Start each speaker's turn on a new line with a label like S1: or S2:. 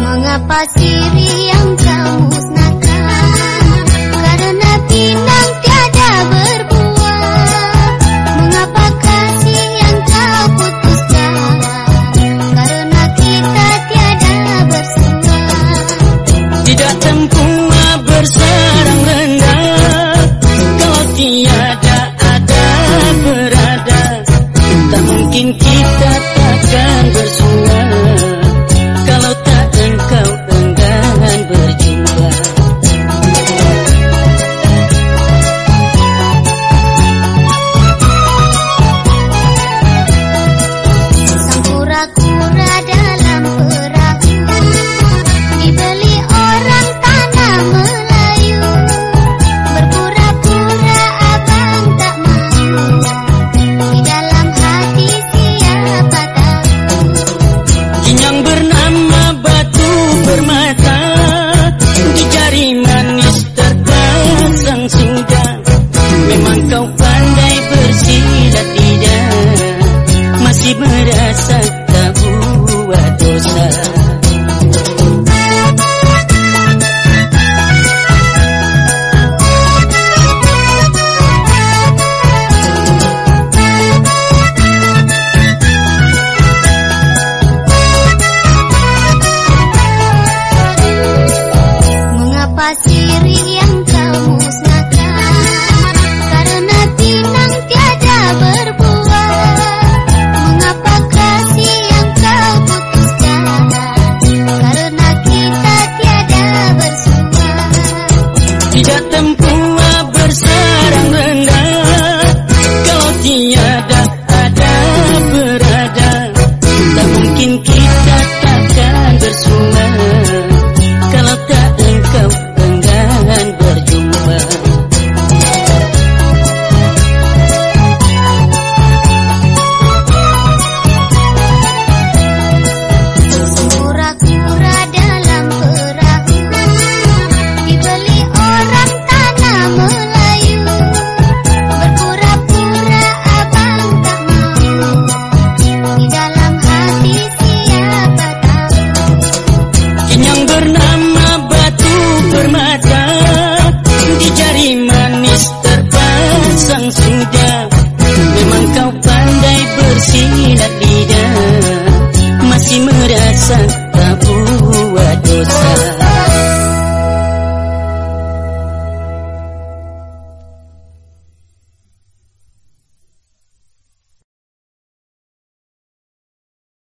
S1: Mengapa kasih.
S2: Yeah. Merasa